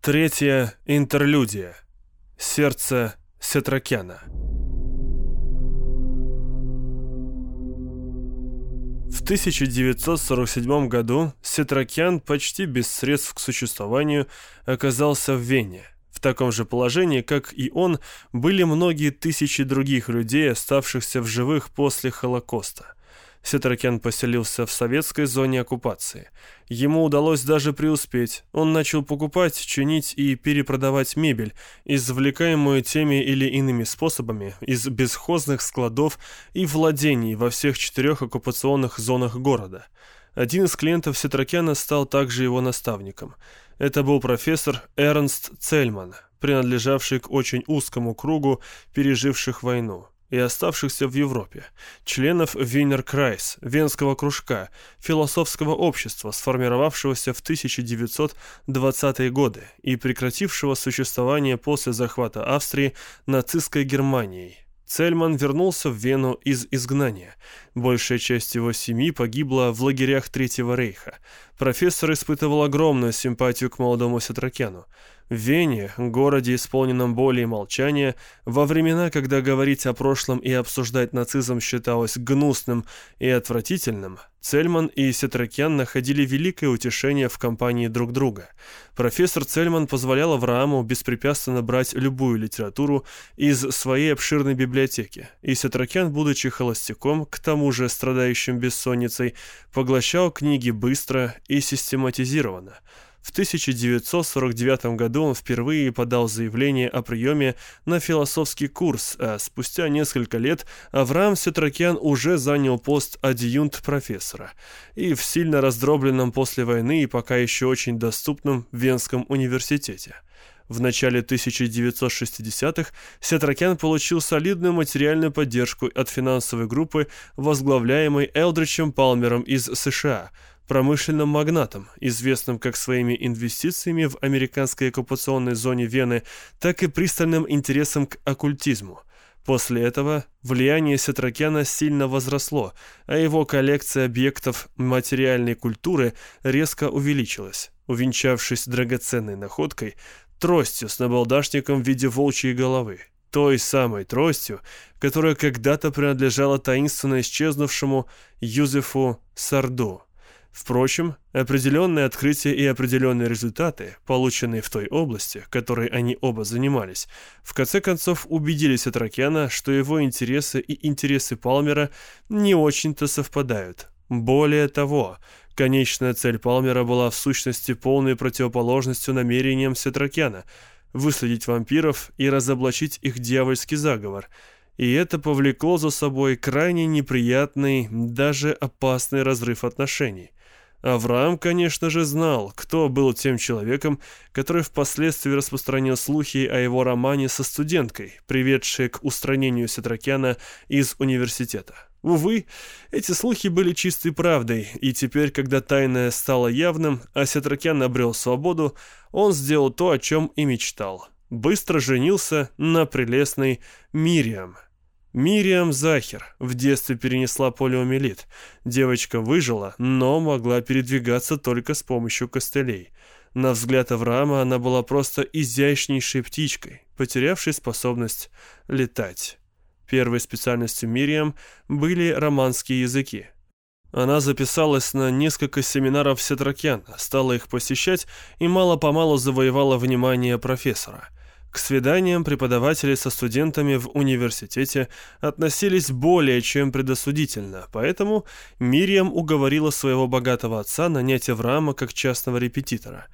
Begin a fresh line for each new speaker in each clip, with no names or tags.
Третья интерлюдия. Сердце Сетракяна. В 1947 году Сетракян почти без средств к существованию оказался в Вене. В таком же положении, как и он, были многие тысячи других людей, оставшихся в живых после Холокоста. Сетракян поселился в советской зоне оккупации. Ему удалось даже преуспеть. Он начал покупать, чинить и перепродавать мебель, извлекаемую теми или иными способами из бесхозных складов и владений во всех четырех оккупационных зонах города. Один из клиентов Сетракяна стал также его наставником. Это был профессор Эрнст Цельман, принадлежавший к очень узкому кругу переживших войну и оставшихся в Европе, членов Wiener Kreis, Венского кружка, философского общества, сформировавшегося в 1920-е годы и прекратившего существование после захвата Австрии нацистской Германией. Цельман вернулся в Вену из изгнания. Большая часть его семьи погибла в лагерях Третьего рейха. Профессор испытывал огромную симпатию к молодому Сетракяну. В Вене, городе, исполненном боли и молчания, во времена, когда говорить о прошлом и обсуждать нацизм считалось гнусным и отвратительным, Цельман и Сетракян находили великое утешение в компании друг друга. Профессор Цельман позволял Аврааму беспрепятственно брать любую литературу из своей обширной библиотеки, и Сетракян, будучи холостяком, к тому же страдающим бессонницей, поглощал книги быстро и систематизированно – в 1949 году он впервые подал заявление о приеме на философский курс, а спустя несколько лет Авраам Сетракян уже занял пост адъюнт профессора и в сильно раздробленном после войны и пока еще очень доступном Венском университете. В начале 1960-х Сетракян получил солидную материальную поддержку от финансовой группы, возглавляемой Элдричем Палмером из США – промышленным магнатом, известным как своими инвестициями в американской оккупационной зоне Вены, так и пристальным интересом к оккультизму. После этого влияние Сетракяна сильно возросло, а его коллекция объектов материальной культуры резко увеличилась, увенчавшись драгоценной находкой, тростью с набалдашником в виде волчьей головы, той самой тростью, которая когда-то принадлежала таинственно исчезнувшему Юзефу Сарду. Впрочем, определенные открытия и определенные результаты, полученные в той области, которой они оба занимались, в конце концов убедили Сатракяна, что его интересы и интересы Палмера не очень-то совпадают. Более того, конечная цель Палмера была в сущности полной противоположностью намерениям Сатракяна – выследить вампиров и разоблачить их дьявольский заговор – и это повлекло за собой крайне неприятный, даже опасный разрыв отношений. Авраам, конечно же, знал, кто был тем человеком, который впоследствии распространил слухи о его романе со студенткой, приведшей к устранению Сетракяна из университета. Увы, эти слухи были чистой правдой, и теперь, когда тайное стало явным, а Сетракян обрел свободу, он сделал то, о чем и мечтал. Быстро женился на прелестной Мириам – Мириам Захер в детстве перенесла полиомиелит. Девочка выжила, но могла передвигаться только с помощью костылей. На взгляд Авраама она была просто изящнейшей птичкой, потерявшей способность летать. Первой специальностью Мириам были романские языки. Она записалась на несколько семинаров Сетракяна, стала их посещать и мало-помалу завоевала внимание профессора – к свиданиям преподаватели со студентами в университете относились более чем предосудительно, поэтому Мириам уговорила своего богатого отца нанять Авраама как частного репетитора.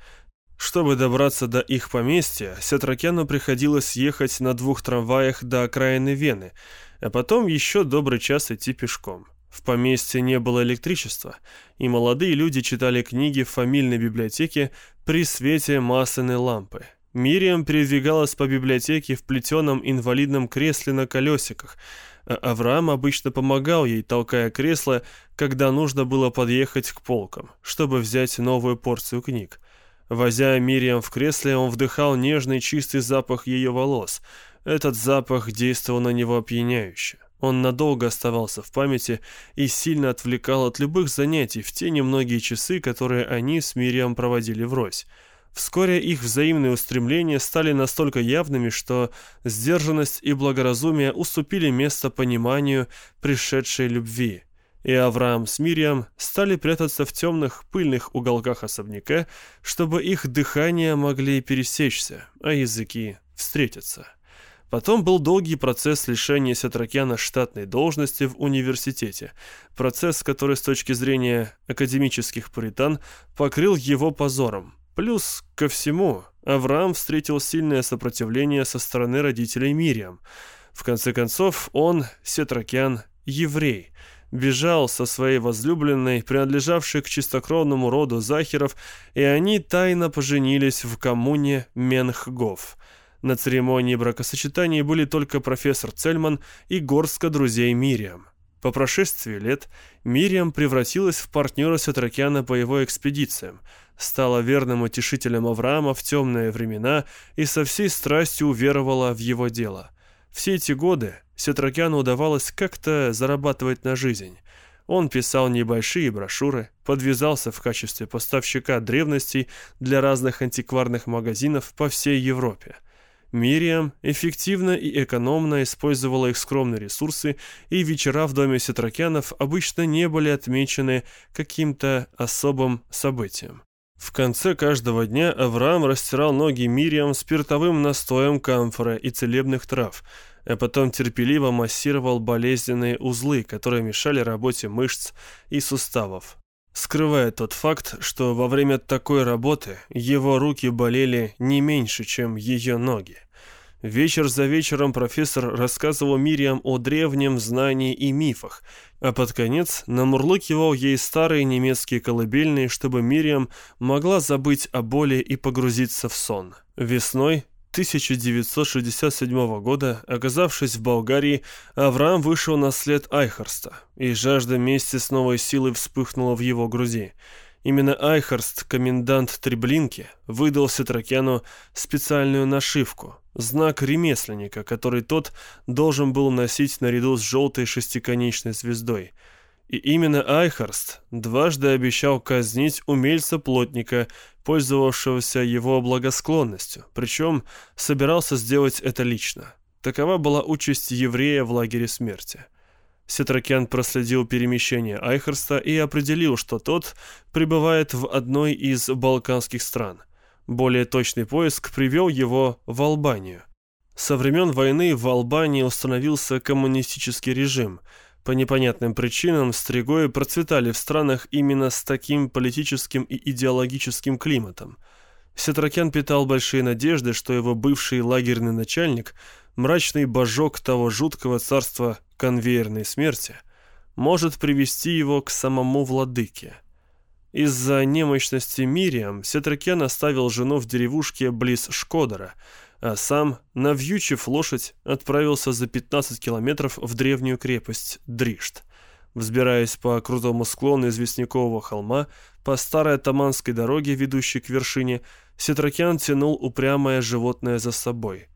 Чтобы добраться до их поместья, Сетракяну приходилось ехать на двух трамваях до окраины Вены, а потом еще добрый час идти пешком. В поместье не было электричества, и молодые люди читали книги в фамильной библиотеке при свете масляной лампы. Мириам передвигалась по библиотеке в плетеном инвалидном кресле на колесиках, а Авраам обычно помогал ей, толкая кресло, когда нужно было подъехать к полкам, чтобы взять новую порцию книг. Возя Мириам в кресле, он вдыхал нежный чистый запах ее волос. Этот запах действовал на него опьяняюще. Он надолго оставался в памяти и сильно отвлекал от любых занятий в те немногие часы, которые они с Мириам проводили врозь. Вскоре их взаимные устремления стали настолько явными, что сдержанность и благоразумие уступили место пониманию пришедшей любви. И Авраам с Мирием стали прятаться в темных пыльных уголках особняка, чтобы их дыхания могли пересечься, а языки встретиться. Потом был долгий процесс лишения Сетракяна штатной должности в университете. Процесс, который с точки зрения академических пуритан покрыл его позором. Плюс ко всему, Авраам встретил сильное сопротивление со стороны родителей Мириам. В конце концов, он, Сетракян, еврей, бежал со своей возлюбленной, принадлежавшей к чистокровному роду Захеров, и они тайно поженились в коммуне Менхгов. На церемонии бракосочетания были только профессор Цельман и горстка друзей Мириам. По прошествии лет Мириам превратилась в партнера Сетракяна по его экспедициям – стала верным утешителем Авраама в темные времена и со всей страстью уверовала в его дело. Все эти годы Сетракяну удавалось как-то зарабатывать на жизнь. Он писал небольшие брошюры, подвязался в качестве поставщика древностей для разных антикварных магазинов по всей Европе. Мириам эффективно и экономно использовала их скромные ресурсы, и вечера в доме Сетракянов обычно не были отмечены каким-то особым событием. В конце каждого дня Авраам растирал ноги Мириам спиртовым настоем камфора и целебных трав, а потом терпеливо массировал болезненные узлы, которые мешали работе мышц и суставов. Скрывая тот факт, что во время такой работы его руки болели не меньше, чем ее ноги. Вечер за вечером профессор рассказывал Мириам о древнем знании и мифах, а под конец намурлыкивал ей старые немецкие колыбельные, чтобы Мириам могла забыть о боли и погрузиться в сон. Весной 1967 года, оказавшись в Болгарии, Авраам вышел на след Айхарста, и жажда мести с новой силой вспыхнула в его груди – Именно Айхарст, комендант Треблинки, выдал Сетракяну специальную нашивку, знак ремесленника, который тот должен был носить наряду с желтой шестиконечной звездой. И именно Айхарст дважды обещал казнить умельца-плотника, пользовавшегося его благосклонностью, причем собирался сделать это лично. Такова была участь еврея в лагере смерти. Сетракян проследил перемещение Айхерста и определил, что тот пребывает в одной из балканских стран. Более точный поиск привел его в Албанию. Со времен войны в Албании установился коммунистический режим. По непонятным причинам стригои процветали в странах именно с таким политическим и идеологическим климатом. Сетракян питал большие надежды, что его бывший лагерный начальник, мрачный божок того жуткого царства конвейерной смерти может привести его к самому владыке. Из-за немощности Мириам Сетракян оставил жену в деревушке близ Шкодера, а сам, навьючив лошадь, отправился за 15 километров в древнюю крепость Дришт. Взбираясь по крутому склону известнякового холма, по старой атаманской дороге, ведущей к вершине, Сетракян тянул упрямое животное за собой.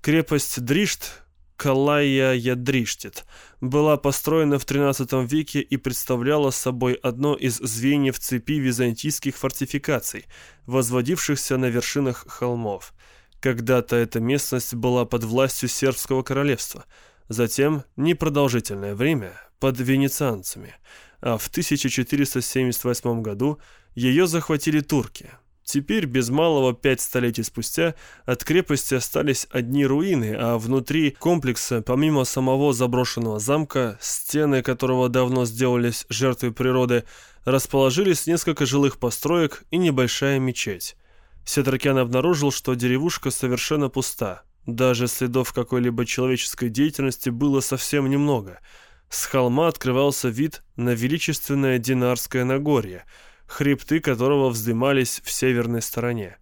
Крепость Дришт Калая Ядриштит была построена в XIII веке и представляла собой одно из звеньев цепи византийских фортификаций, возводившихся на вершинах холмов. Когда-то эта местность была под властью сербского королевства, затем непродолжительное время под венецианцами, а в 1478 году ее захватили турки – Теперь, без малого пять столетий спустя, от крепости остались одни руины, а внутри комплекса, помимо самого заброшенного замка, стены которого давно сделались жертвой природы, расположились несколько жилых построек и небольшая мечеть. Сетракян обнаружил, что деревушка совершенно пуста. Даже следов какой-либо человеческой деятельности было совсем немного. С холма открывался вид на величественное Динарское Нагорье – хребты которого вздымались в северной стороне.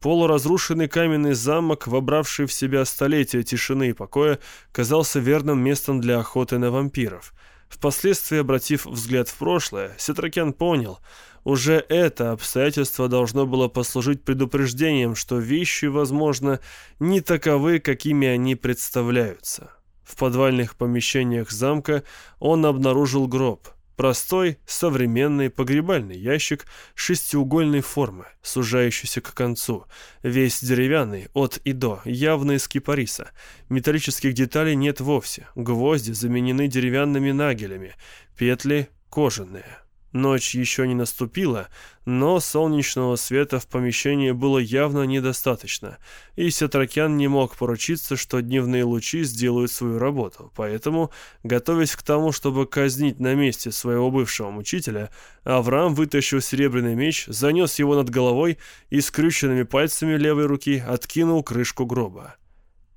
Полуразрушенный каменный замок, вобравший в себя столетия тишины и покоя, казался верным местом для охоты на вампиров. Впоследствии, обратив взгляд в прошлое, Сетракян понял, уже это обстоятельство должно было послужить предупреждением, что вещи, возможно, не таковы, какими они представляются. В подвальных помещениях замка он обнаружил гроб – Простой, современный погребальный ящик шестиугольной формы, сужающийся к концу, весь деревянный, от и до, явно из кипариса. Металлических деталей нет вовсе, гвозди заменены деревянными нагелями, петли кожаные. Ночь еще не наступила, но солнечного света в помещении было явно недостаточно, и Сетракян не мог поручиться, что дневные лучи сделают свою работу, поэтому, готовясь к тому, чтобы казнить на месте своего бывшего мучителя, Авраам вытащил серебряный меч, занес его над головой и скрюченными пальцами левой руки откинул крышку гроба.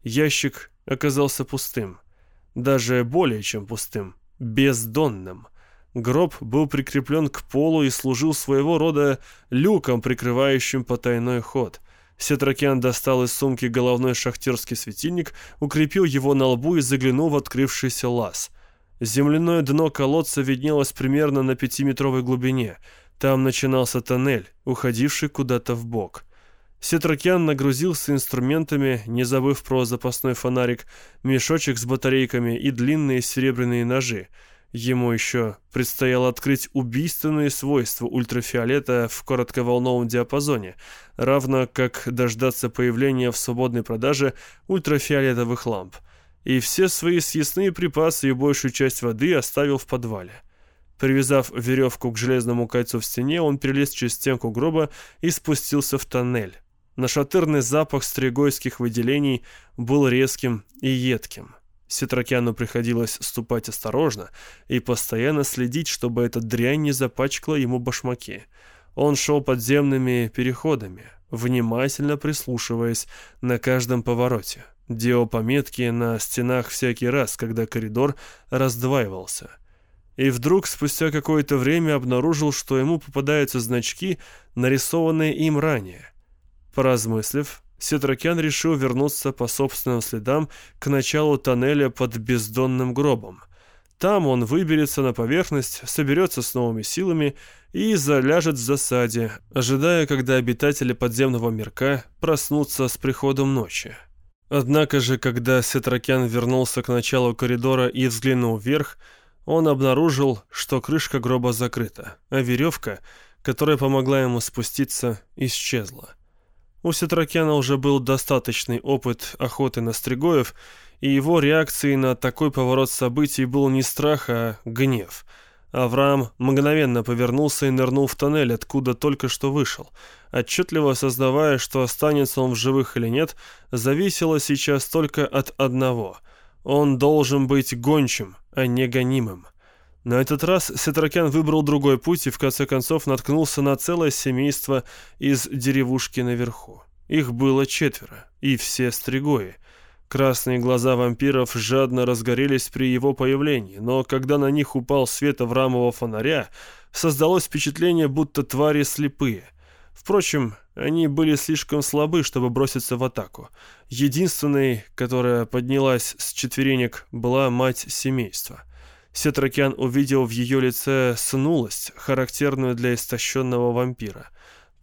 Ящик оказался пустым, даже более чем пустым, бездонным. Гроб был прикреплен к полу и служил своего рода люком, прикрывающим потайной ход. Сетракян достал из сумки головной шахтерский светильник, укрепил его на лбу и заглянул в открывшийся лаз. Земляное дно колодца виднелось примерно на пятиметровой глубине. Там начинался тоннель, уходивший куда-то в бок. Сетракян нагрузился инструментами, не забыв про запасной фонарик, мешочек с батарейками и длинные серебряные ножи — Ему еще предстояло открыть убийственные свойства ультрафиолета в коротковолновом диапазоне, равно как дождаться появления в свободной продаже ультрафиолетовых ламп. И все свои съестные припасы и большую часть воды оставил в подвале. Привязав веревку к железному кольцу в стене, он перелез через стенку гроба и спустился в тоннель. Нашатырный запах стригойских выделений был резким и едким. Сетракяну приходилось ступать осторожно и постоянно следить, чтобы эта дрянь не запачкала ему башмаки. Он шел подземными переходами, внимательно прислушиваясь на каждом повороте. Делал пометки на стенах всякий раз, когда коридор раздваивался. И вдруг, спустя какое-то время, обнаружил, что ему попадаются значки, нарисованные им ранее. Поразмыслив, Сетракян решил вернуться по собственным следам к началу тоннеля под бездонным гробом. Там он выберется на поверхность, соберется с новыми силами и заляжет в засаде, ожидая, когда обитатели подземного мирка проснутся с приходом ночи. Однако же, когда Сетракян вернулся к началу коридора и взглянул вверх, он обнаружил, что крышка гроба закрыта, а веревка, которая помогла ему спуститься, исчезла. У Сетракяна уже был достаточный опыт охоты на стригоев, и его реакцией на такой поворот событий был не страх, а гнев. Авраам мгновенно повернулся и нырнул в тоннель, откуда только что вышел. Отчетливо осознавая, что останется он в живых или нет, зависело сейчас только от одного. Он должен быть гончим, а не гонимым. На этот раз Сетракян выбрал другой путь и в конце концов наткнулся на целое семейство из деревушки наверху. Их было четверо, и все стригои. Красные глаза вампиров жадно разгорелись при его появлении, но когда на них упал свет аврамового фонаря, создалось впечатление, будто твари слепые. Впрочем, они были слишком слабы, чтобы броситься в атаку. Единственной, которая поднялась с четверенек, была мать семейства — Сетракян увидел в ее лице снулость, характерную для истощенного вампира.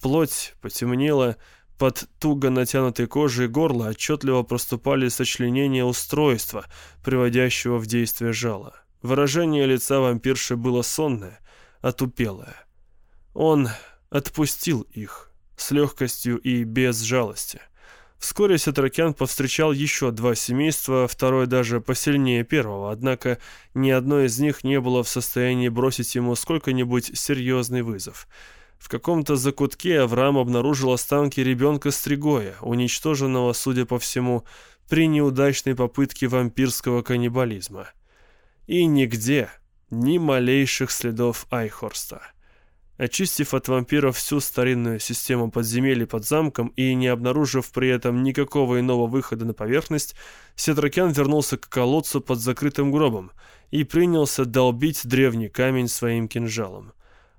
Плоть потемнела, под туго натянутой кожей горла отчетливо проступали сочленения устройства, приводящего в действие жало. Выражение лица вампирши было сонное, отупелое. Он отпустил их с легкостью и без жалости. Вскоре Сетракян повстречал еще два семейства, второе даже посильнее первого, однако ни одно из них не было в состоянии бросить ему сколько-нибудь серьезный вызов. В каком-то закутке Авраам обнаружил останки ребенка Стригоя, уничтоженного, судя по всему, при неудачной попытке вампирского каннибализма. И нигде ни малейших следов Айхорста. Очистив от вампиров всю старинную систему подземелий под замком и не обнаружив при этом никакого иного выхода на поверхность, Сетракян вернулся к колодцу под закрытым гробом и принялся долбить древний камень своим кинжалом.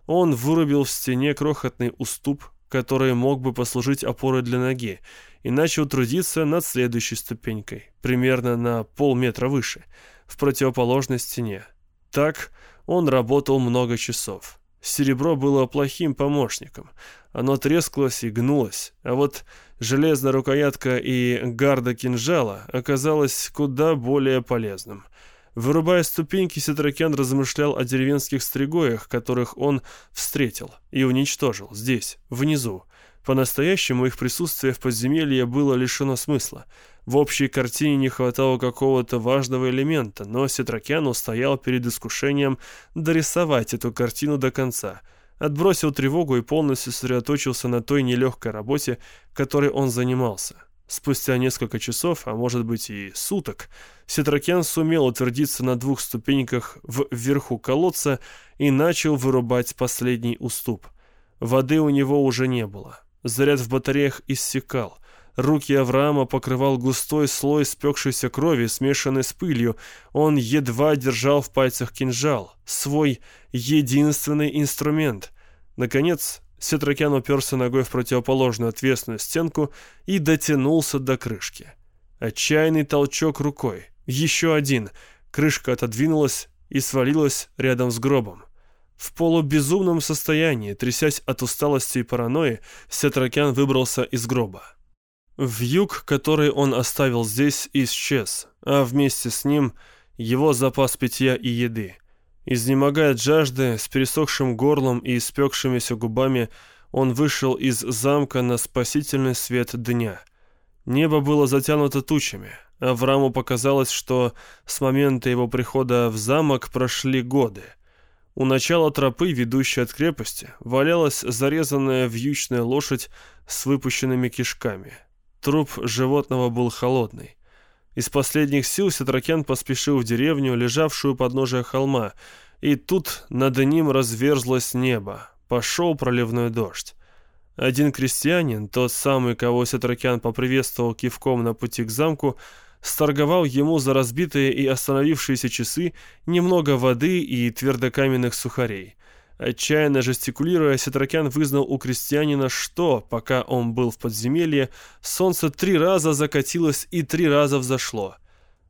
Он вырубил в стене крохотный уступ, который мог бы послужить опорой для ноги, и начал трудиться над следующей ступенькой, примерно на полметра выше, в противоположной стене. Так он работал много часов. Серебро было плохим помощником. Оно трескалось и гнулось, а вот железная рукоятка и гарда кинжала оказалась куда более полезным. Вырубая ступеньки, Сетракен размышлял о деревенских стригоях, которых он встретил и уничтожил здесь, внизу. По-настоящему их присутствие в подземелье было лишено смысла. В общей картине не хватало какого-то важного элемента, но Сетракян устоял перед искушением дорисовать эту картину до конца. Отбросил тревогу и полностью сосредоточился на той нелегкой работе, которой он занимался. Спустя несколько часов, а может быть и суток, Сетракен сумел утвердиться на двух ступеньках вверху колодца и начал вырубать последний уступ. Воды у него уже не было. Заряд в батареях иссякал. Руки Авраама покрывал густой слой спекшейся крови, смешанной с пылью. Он едва держал в пальцах кинжал, свой единственный инструмент. Наконец, Сетракян уперся ногой в противоположную отвесную стенку и дотянулся до крышки. Отчаянный толчок рукой. Еще один. Крышка отодвинулась и свалилась рядом с гробом. В полубезумном состоянии, трясясь от усталости и паранойи, Сетракян выбрался из гроба. Вьюг, который он оставил здесь, исчез, а вместе с ним его запас питья и еды. Изнемогая от жажды, с пересохшим горлом и испекшимися губами, он вышел из замка на спасительный свет дня. Небо было затянуто тучами, Аврааму показалось, что с момента его прихода в замок прошли годы. У начала тропы, ведущей от крепости, валялась зарезанная вьючная лошадь с выпущенными кишками. Труп животного был холодный. Из последних сил Сетракен поспешил в деревню, лежавшую под подножия холма, и тут над ним разверзлось небо. Пошел проливной дождь. Один крестьянин, тот самый, кого Сетракян поприветствовал кивком на пути к замку, сторговал ему за разбитые и остановившиеся часы немного воды и твердокаменных сухарей. Отчаянно жестикулируя, Сетракян вызнал у крестьянина, что, пока он был в подземелье, солнце три раза закатилось и три раза взошло.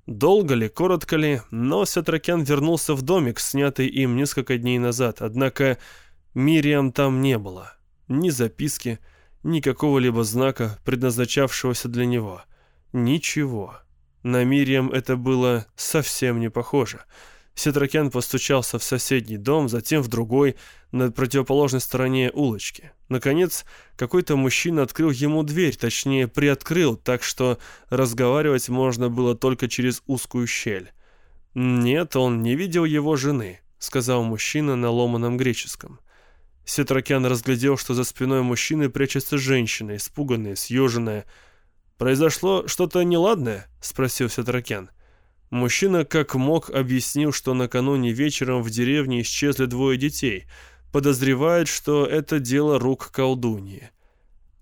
Долго ли, коротко ли, но Сетракян вернулся в домик, снятый им несколько дней назад, однако Мириам там не было. Ни записки, ни какого-либо знака, предназначавшегося для него. Ничего. На Мириам это было совсем не похоже. Сетракян постучался в соседний дом, затем в другой, на противоположной стороне улочки. Наконец, какой-то мужчина открыл ему дверь, точнее, приоткрыл, так что разговаривать можно было только через узкую щель. «Нет, он не видел его жены», — сказал мужчина на ломаном греческом. Сетракян разглядел, что за спиной мужчины прячется женщина, испуганная, съеженная, «Произошло что-то неладное?» — спросил Сетракен. Мужчина как мог объяснил, что накануне вечером в деревне исчезли двое детей. Подозревает, что это дело рук колдуньи.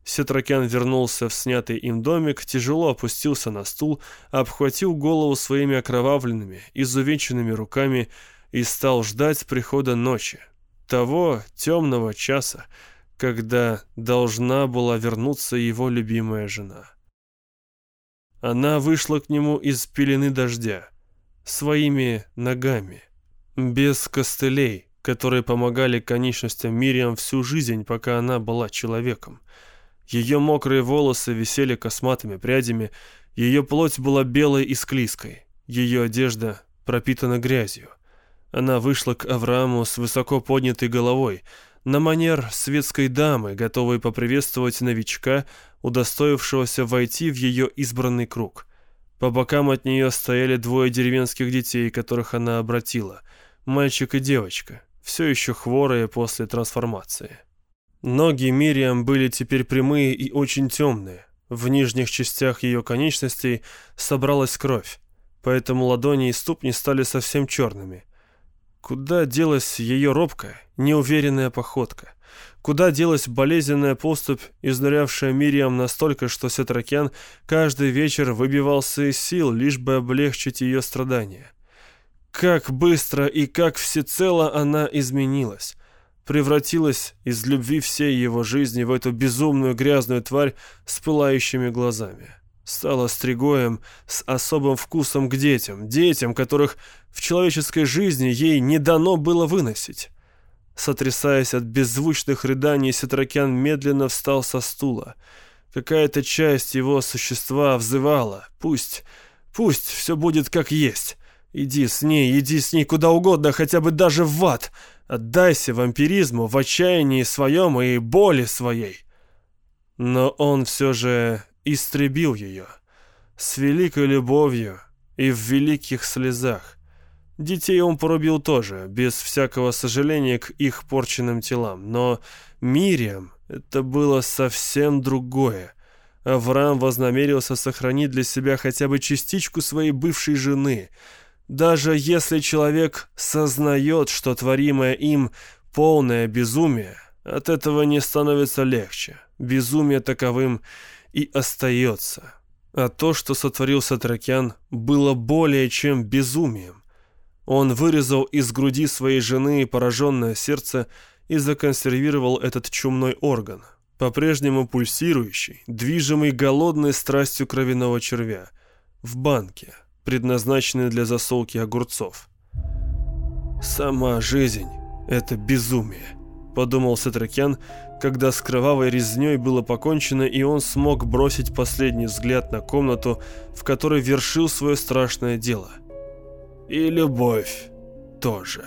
Сетракян вернулся в снятый им домик, тяжело опустился на стул, обхватил голову своими окровавленными, изувеченными руками и стал ждать прихода ночи. Того темного часа, когда должна была вернуться его любимая жена. Она вышла к нему из пелены дождя, своими ногами, без костылей, которые помогали конечностям Мириам всю жизнь, пока она была человеком. Ее мокрые волосы висели косматыми прядями, ее плоть была белой и склизкой, ее одежда пропитана грязью. Она вышла к Аврааму с высоко поднятой головой, на манер светской дамы, готовой поприветствовать новичка, удостоившегося войти в ее избранный круг. По бокам от нее стояли двое деревенских детей, которых она обратила, мальчик и девочка, все еще хворые после трансформации. Ноги Мириам были теперь прямые и очень темные. В нижних частях ее конечностей собралась кровь, поэтому ладони и ступни стали совсем черными. Куда делась ее робкая, неуверенная походка? Куда делась болезненная поступь, изнурявшая Мириам настолько, что Сетракян каждый вечер выбивался из сил, лишь бы облегчить ее страдания? Как быстро и как всецело она изменилась! Превратилась из любви всей его жизни в эту безумную грязную тварь с пылающими глазами стала стригоем с особым вкусом к детям, детям, которых в человеческой жизни ей не дано было выносить. Сотрясаясь от беззвучных рыданий, Сетракян медленно встал со стула. Какая-то часть его существа взывала «Пусть, пусть все будет как есть». Иди с ней, иди с ней куда угодно, хотя бы даже в ад. Отдайся вампиризму в отчаянии своем и боли своей. Но он все же истребил ее. С великой любовью и в великих слезах. Детей он порубил тоже, без всякого сожаления к их порченным телам. Но Мириам это было совсем другое. Авраам вознамерился сохранить для себя хотя бы частичку своей бывшей жены. Даже если человек сознает, что творимое им полное безумие, от этого не становится легче. Безумие таковым и остается. А то, что сотворил Сатракян, было более чем безумием. Он вырезал из груди своей жены пораженное сердце и законсервировал этот чумной орган, по-прежнему пульсирующий, движимый голодной страстью кровяного червя, в банке, предназначенной для засолки огурцов. «Сама жизнь — это безумие», — подумал Сатракян, когда с кровавой резней было покончено, и он смог бросить последний взгляд на комнату, в которой вершил свое страшное дело. И любовь тоже.